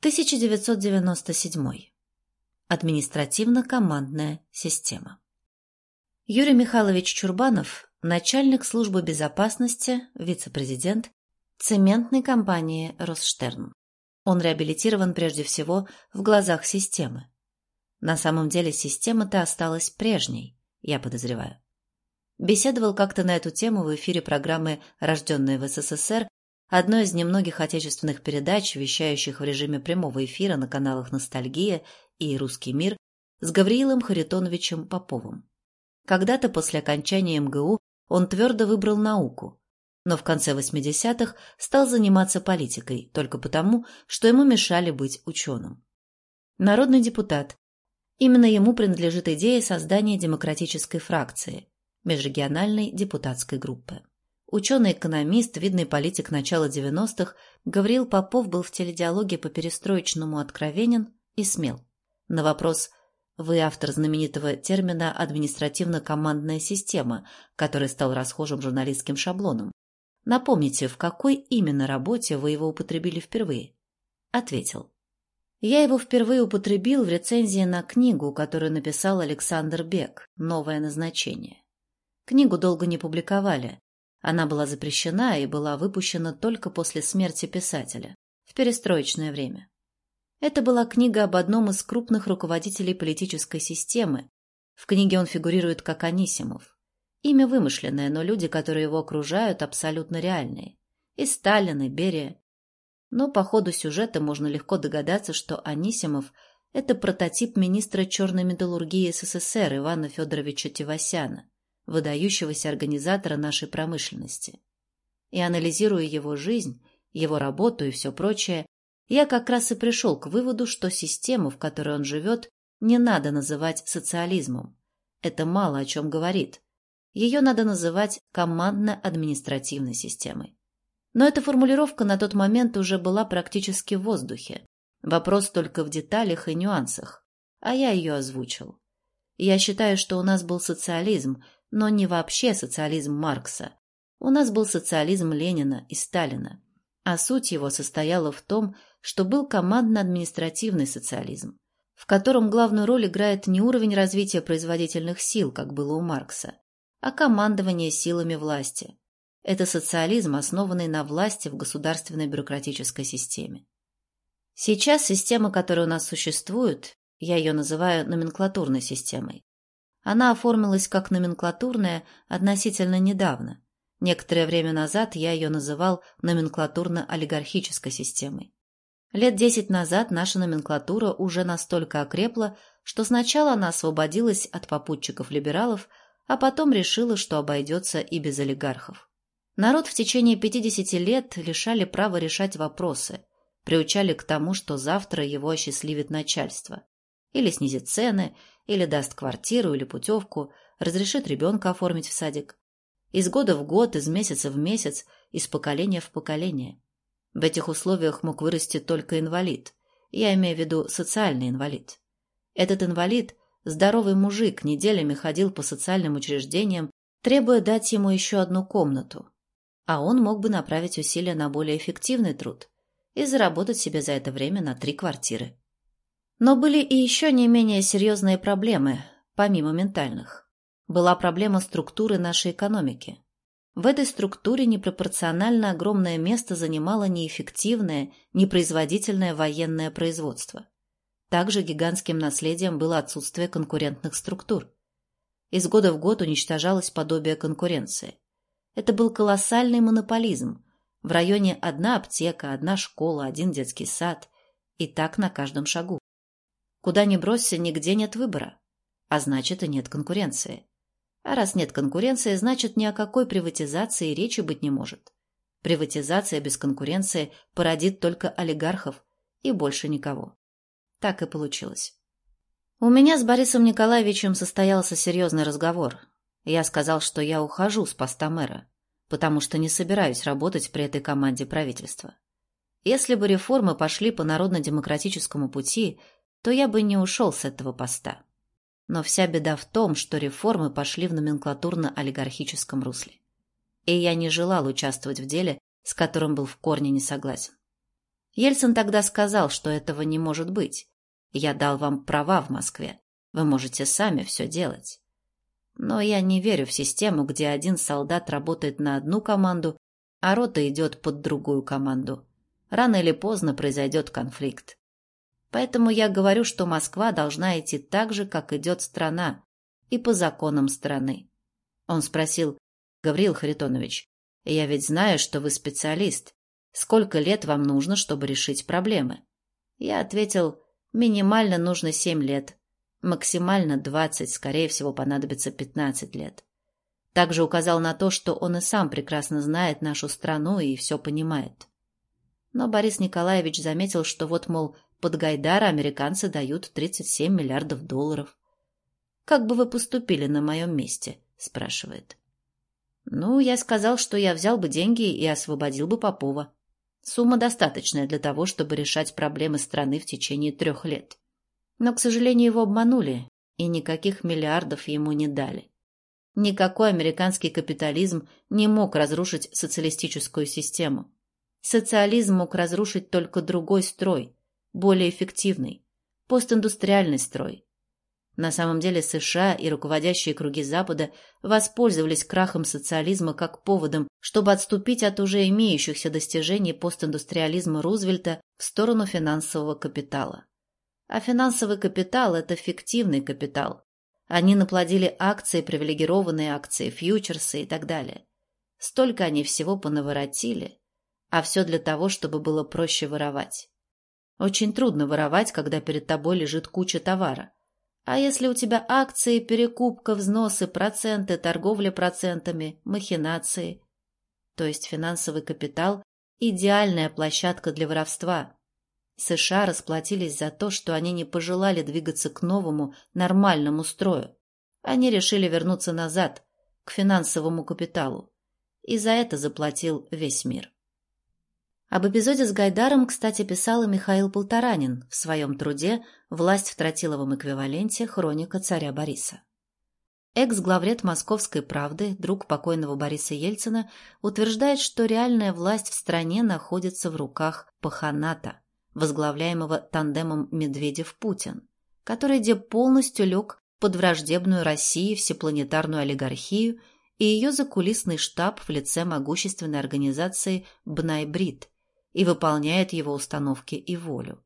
1997. Административно-командная система. Юрий Михайлович Чурбанов, начальник службы безопасности, вице-президент цементной компании «Росштерн». Он реабилитирован прежде всего в глазах системы. На самом деле система-то осталась прежней, я подозреваю. Беседовал как-то на эту тему в эфире программы «Рожденные в СССР» одной из немногих отечественных передач, вещающих в режиме прямого эфира на каналах «Ностальгия» и «Русский мир» с Гавриилом Харитоновичем Поповым. Когда-то после окончания МГУ он твердо выбрал науку, но в конце 80-х стал заниматься политикой только потому, что ему мешали быть ученым. Народный депутат. Именно ему принадлежит идея создания демократической фракции, межрегиональной депутатской группы. Ученый-экономист, видный политик начала 90-х, Гавриил Попов был в теледиалоге по перестроечному откровенен и смел. На вопрос «Вы автор знаменитого термина «административно-командная система», который стал расхожим журналистским шаблоном. Напомните, в какой именно работе вы его употребили впервые?» Ответил. Я его впервые употребил в рецензии на книгу, которую написал Александр Бек «Новое назначение». Книгу долго не публиковали, она была запрещена и была выпущена только после смерти писателя, в перестроечное время. Это была книга об одном из крупных руководителей политической системы. В книге он фигурирует как Анисимов. Имя вымышленное, но люди, которые его окружают, абсолютно реальные. И Сталин, и Берия. Но по ходу сюжета можно легко догадаться, что Анисимов – это прототип министра черной металлургии СССР Ивана Федоровича Тевасяна, выдающегося организатора нашей промышленности. И анализируя его жизнь, его работу и все прочее, я как раз и пришел к выводу, что систему, в которой он живет, не надо называть социализмом. Это мало о чем говорит. Ее надо называть командно-административной системой. Но эта формулировка на тот момент уже была практически в воздухе. Вопрос только в деталях и нюансах. А я ее озвучил. Я считаю, что у нас был социализм, но не вообще социализм Маркса. У нас был социализм Ленина и Сталина, а суть его состояла в том, что был командно-административный социализм, в котором главную роль играет не уровень развития производительных сил, как было у Маркса, а командование силами власти. Это социализм, основанный на власти в государственной бюрократической системе. Сейчас система, которая у нас существует, я ее называю номенклатурной системой, она оформилась как номенклатурная относительно недавно. Некоторое время назад я ее называл номенклатурно-олигархической системой. Лет десять назад наша номенклатура уже настолько окрепла, что сначала она освободилась от попутчиков-либералов, а потом решила, что обойдется и без олигархов. Народ в течение 50 лет лишали права решать вопросы, приучали к тому, что завтра его осчастливит начальство. Или снизит цены, или даст квартиру или путевку, разрешит ребенка оформить в садик. Из года в год, из месяца в месяц, из поколения в поколение. В этих условиях мог вырасти только инвалид. Я имею в виду социальный инвалид. Этот инвалид, здоровый мужик, неделями ходил по социальным учреждениям, требуя дать ему еще одну комнату. А он мог бы направить усилия на более эффективный труд и заработать себе за это время на три квартиры. Но были и еще не менее серьезные проблемы, помимо ментальных. Была проблема структуры нашей экономики. В этой структуре непропорционально огромное место занимало неэффективное, непроизводительное военное производство. Также гигантским наследием было отсутствие конкурентных структур. Из года в год уничтожалось подобие конкуренции. Это был колоссальный монополизм. В районе одна аптека, одна школа, один детский сад. И так на каждом шагу. Куда ни бросься, нигде нет выбора. А значит, и нет конкуренции. А раз нет конкуренции, значит, ни о какой приватизации речи быть не может. Приватизация без конкуренции породит только олигархов и больше никого. Так и получилось. У меня с Борисом Николаевичем состоялся серьезный разговор. Я сказал, что я ухожу с поста мэра, потому что не собираюсь работать при этой команде правительства. Если бы реформы пошли по народно-демократическому пути, то я бы не ушел с этого поста. Но вся беда в том, что реформы пошли в номенклатурно-олигархическом русле. И я не желал участвовать в деле, с которым был в корне не согласен. Ельцин тогда сказал, что этого не может быть. Я дал вам права в Москве. Вы можете сами все делать. Но я не верю в систему, где один солдат работает на одну команду, а рота идет под другую команду. Рано или поздно произойдет конфликт. Поэтому я говорю, что Москва должна идти так же, как идет страна, и по законам страны. Он спросил, Гавриил Харитонович, я ведь знаю, что вы специалист. Сколько лет вам нужно, чтобы решить проблемы? Я ответил, минимально нужно семь лет, максимально двадцать, скорее всего, понадобится пятнадцать лет. Также указал на то, что он и сам прекрасно знает нашу страну и все понимает. Но Борис Николаевич заметил, что вот, мол, под Гайдара американцы дают 37 миллиардов долларов. «Как бы вы поступили на моем месте?» – спрашивает. Ну, я сказал, что я взял бы деньги и освободил бы Попова. Сумма достаточная для того, чтобы решать проблемы страны в течение трех лет. Но, к сожалению, его обманули, и никаких миллиардов ему не дали. Никакой американский капитализм не мог разрушить социалистическую систему. Социализм мог разрушить только другой строй, более эффективный, постиндустриальный строй, на самом деле США и руководящие круги Запада воспользовались крахом социализма как поводом, чтобы отступить от уже имеющихся достижений постиндустриализма Рузвельта в сторону финансового капитала. А финансовый капитал – это фиктивный капитал. Они наплодили акции, привилегированные акции, фьючерсы и так далее. Столько они всего понаворотили, а все для того, чтобы было проще воровать. Очень трудно воровать, когда перед тобой лежит куча товара – а если у тебя акции, перекупка, взносы, проценты, торговля процентами, махинации? То есть финансовый капитал – идеальная площадка для воровства. США расплатились за то, что они не пожелали двигаться к новому, нормальному строю. Они решили вернуться назад, к финансовому капиталу. И за это заплатил весь мир. Об эпизоде с Гайдаром, кстати, писал и Михаил Полторанин в своем труде «Власть в тротиловом эквиваленте. Хроника царя Бориса». Экс-главред «Московской правды», друг покойного Бориса Ельцина, утверждает, что реальная власть в стране находится в руках Паханата, возглавляемого тандемом Медведев-Путин, который где полностью лег под враждебную России всепланетарную олигархию и ее закулисный штаб в лице могущественной организации «Бнайбрид», и выполняет его установки и волю.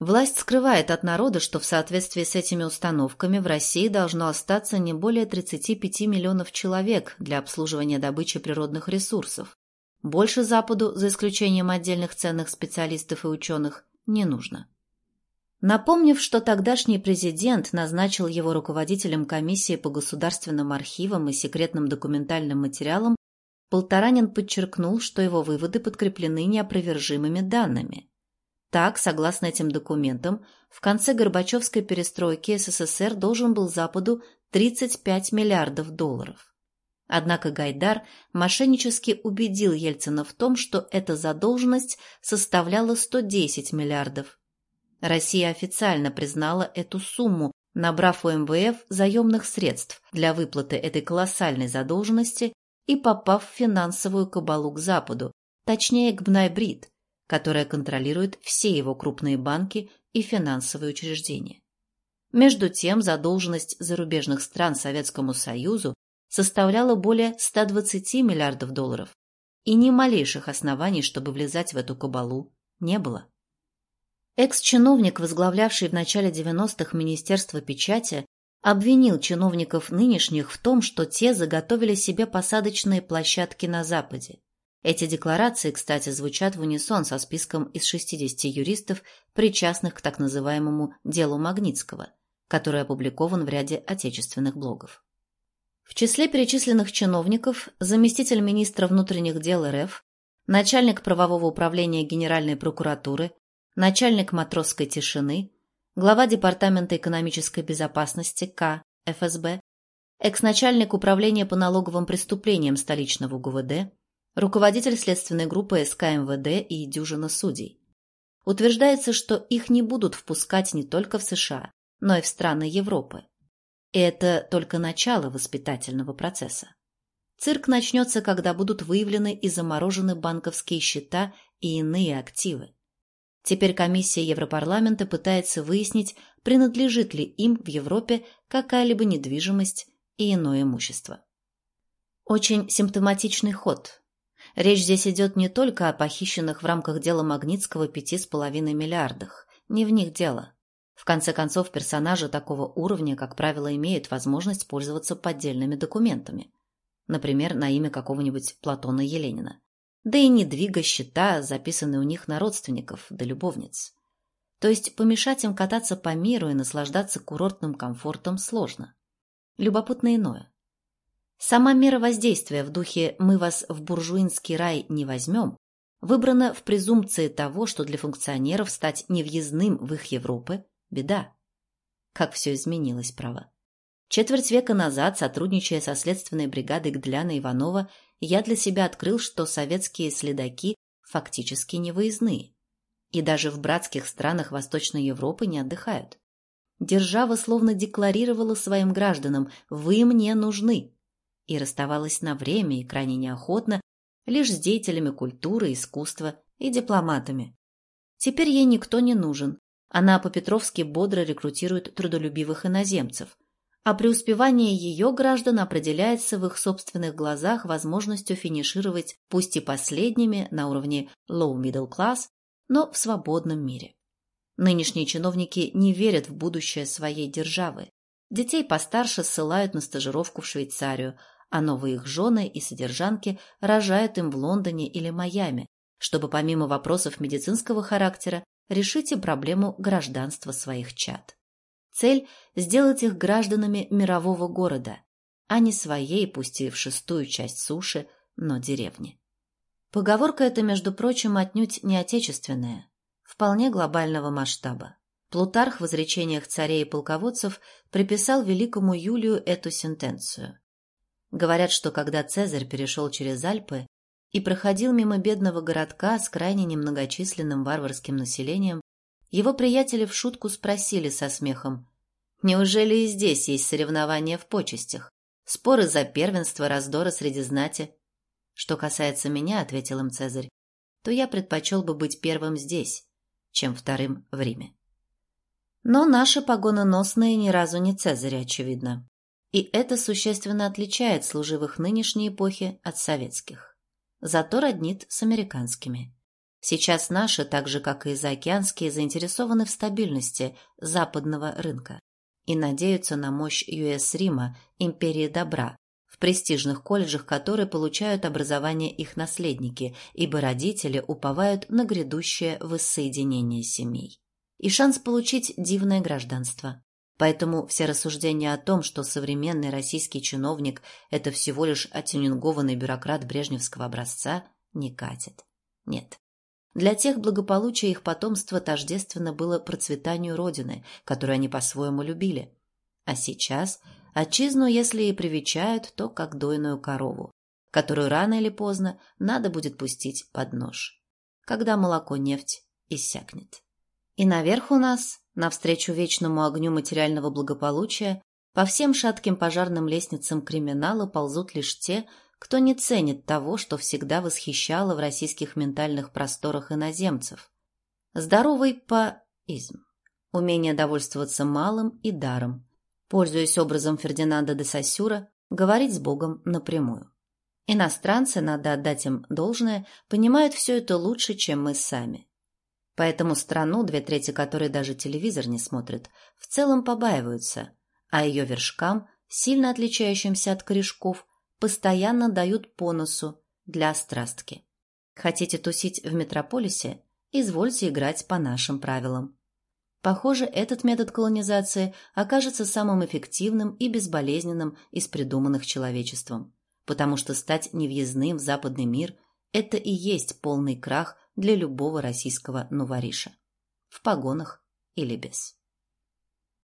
Власть скрывает от народа, что в соответствии с этими установками в России должно остаться не более 35 миллионов человек для обслуживания добычи природных ресурсов. Больше Западу, за исключением отдельных ценных специалистов и ученых, не нужно. Напомнив, что тогдашний президент назначил его руководителем комиссии по государственным архивам и секретным документальным материалам Полторанин подчеркнул, что его выводы подкреплены неопровержимыми данными. Так, согласно этим документам, в конце Горбачевской перестройки СССР должен был Западу 35 миллиардов долларов. Однако Гайдар мошеннически убедил Ельцина в том, что эта задолженность составляла 110 миллиардов. Россия официально признала эту сумму, набрав у МВФ заемных средств для выплаты этой колоссальной задолженности и попав в финансовую кабалу к Западу, точнее к Бнайбрид, которая контролирует все его крупные банки и финансовые учреждения. Между тем, задолженность зарубежных стран Советскому Союзу составляла более 120 миллиардов долларов, и ни малейших оснований, чтобы влезать в эту кабалу, не было. Экс-чиновник, возглавлявший в начале 90-х Министерство печати, обвинил чиновников нынешних в том, что те заготовили себе посадочные площадки на Западе. Эти декларации, кстати, звучат в унисон со списком из 60 юристов, причастных к так называемому «делу Магнитского», который опубликован в ряде отечественных блогов. В числе перечисленных чиновников заместитель министра внутренних дел РФ, начальник правового управления Генеральной прокуратуры, начальник матросской тишины, глава Департамента экономической безопасности «К» ФСБ, экс-начальник управления по налоговым преступлениям столичного ГУВД, руководитель следственной группы СК МВД и дюжина судей. Утверждается, что их не будут впускать не только в США, но и в страны Европы. И это только начало воспитательного процесса. Цирк начнется, когда будут выявлены и заморожены банковские счета и иные активы. Теперь комиссия Европарламента пытается выяснить, принадлежит ли им в Европе какая-либо недвижимость и иное имущество. Очень симптоматичный ход. Речь здесь идет не только о похищенных в рамках дела Магнитского пяти с половиной миллиардах. Не в них дело. В конце концов, персонажи такого уровня, как правило, имеют возможность пользоваться поддельными документами. Например, на имя какого-нибудь Платона Еленина да и не двига счета, записанные у них на родственников да любовниц. То есть помешать им кататься по миру и наслаждаться курортным комфортом сложно. Любопытно иное. Сама мера воздействия в духе «мы вас в буржуинский рай не возьмем» выбрана в презумпции того, что для функционеров стать невъездным в их Европы – беда. Как все изменилось, право. Четверть века назад, сотрудничая со следственной бригадой Гдляна Иванова, я для себя открыл, что советские следаки фактически не выездные. И даже в братских странах Восточной Европы не отдыхают. Держава словно декларировала своим гражданам «вы мне нужны» и расставалась на время и крайне неохотно лишь с деятелями культуры, искусства и дипломатами. Теперь ей никто не нужен. Она по-петровски бодро рекрутирует трудолюбивых иноземцев – а преуспевание ее граждан определяется в их собственных глазах возможностью финишировать пусть и последними на уровне low-middle class, но в свободном мире. Нынешние чиновники не верят в будущее своей державы. Детей постарше ссылают на стажировку в Швейцарию, а новые их жены и содержанки рожают им в Лондоне или Майами, чтобы помимо вопросов медицинского характера решить и проблему гражданства своих чад. Цель – сделать их гражданами мирового города, а не своей, пусть и в шестую часть суши, но деревни. Поговорка эта, между прочим, отнюдь не отечественная, вполне глобального масштаба. Плутарх в изречениях царей и полководцев приписал великому Юлию эту сентенцию. Говорят, что когда Цезарь перешел через Альпы и проходил мимо бедного городка с крайне немногочисленным варварским населением, его приятели в шутку спросили со смехом, «Неужели и здесь есть соревнования в почестях? Споры за первенство, раздоры среди знати?» «Что касается меня», — ответил им Цезарь, «то я предпочел бы быть первым здесь, чем вторым в Риме». Но наши погононосные ни разу не Цезарь, очевидно. И это существенно отличает служивых нынешней эпохи от советских. Зато роднит с американскими. Сейчас наши, так же как и заокеанские, заинтересованы в стабильности западного рынка и надеются на мощь ЮС-Рима, империи добра, в престижных колледжах которые получают образование их наследники, ибо родители уповают на грядущее воссоединение семей. И шанс получить дивное гражданство. Поэтому все рассуждения о том, что современный российский чиновник – это всего лишь оттюнингованный бюрократ брежневского образца, не катит. Нет. Для тех благополучие их потомства тождественно было процветанию Родины, которую они по-своему любили. А сейчас отчизну, если и привечают, то как дойную корову, которую рано или поздно надо будет пустить под нож, когда молоко нефть иссякнет. И наверх у нас, навстречу вечному огню материального благополучия, по всем шатким пожарным лестницам криминала ползут лишь те, кто не ценит того, что всегда восхищало в российских ментальных просторах иноземцев. Здоровый поизм. Умение довольствоваться малым и даром. Пользуясь образом Фердинанда де Сассюра, говорить с Богом напрямую. Иностранцы, надо отдать им должное, понимают все это лучше, чем мы сами. Поэтому страну, две трети которой даже телевизор не смотрит, в целом побаиваются, а ее вершкам, сильно отличающимся от корешков, постоянно дают по носу для острастки. Хотите тусить в метрополисе? Извольте играть по нашим правилам. Похоже, этот метод колонизации окажется самым эффективным и безболезненным из придуманных человечеством, потому что стать невъездным в западный мир – это и есть полный крах для любого российского нувариша. В погонах или без.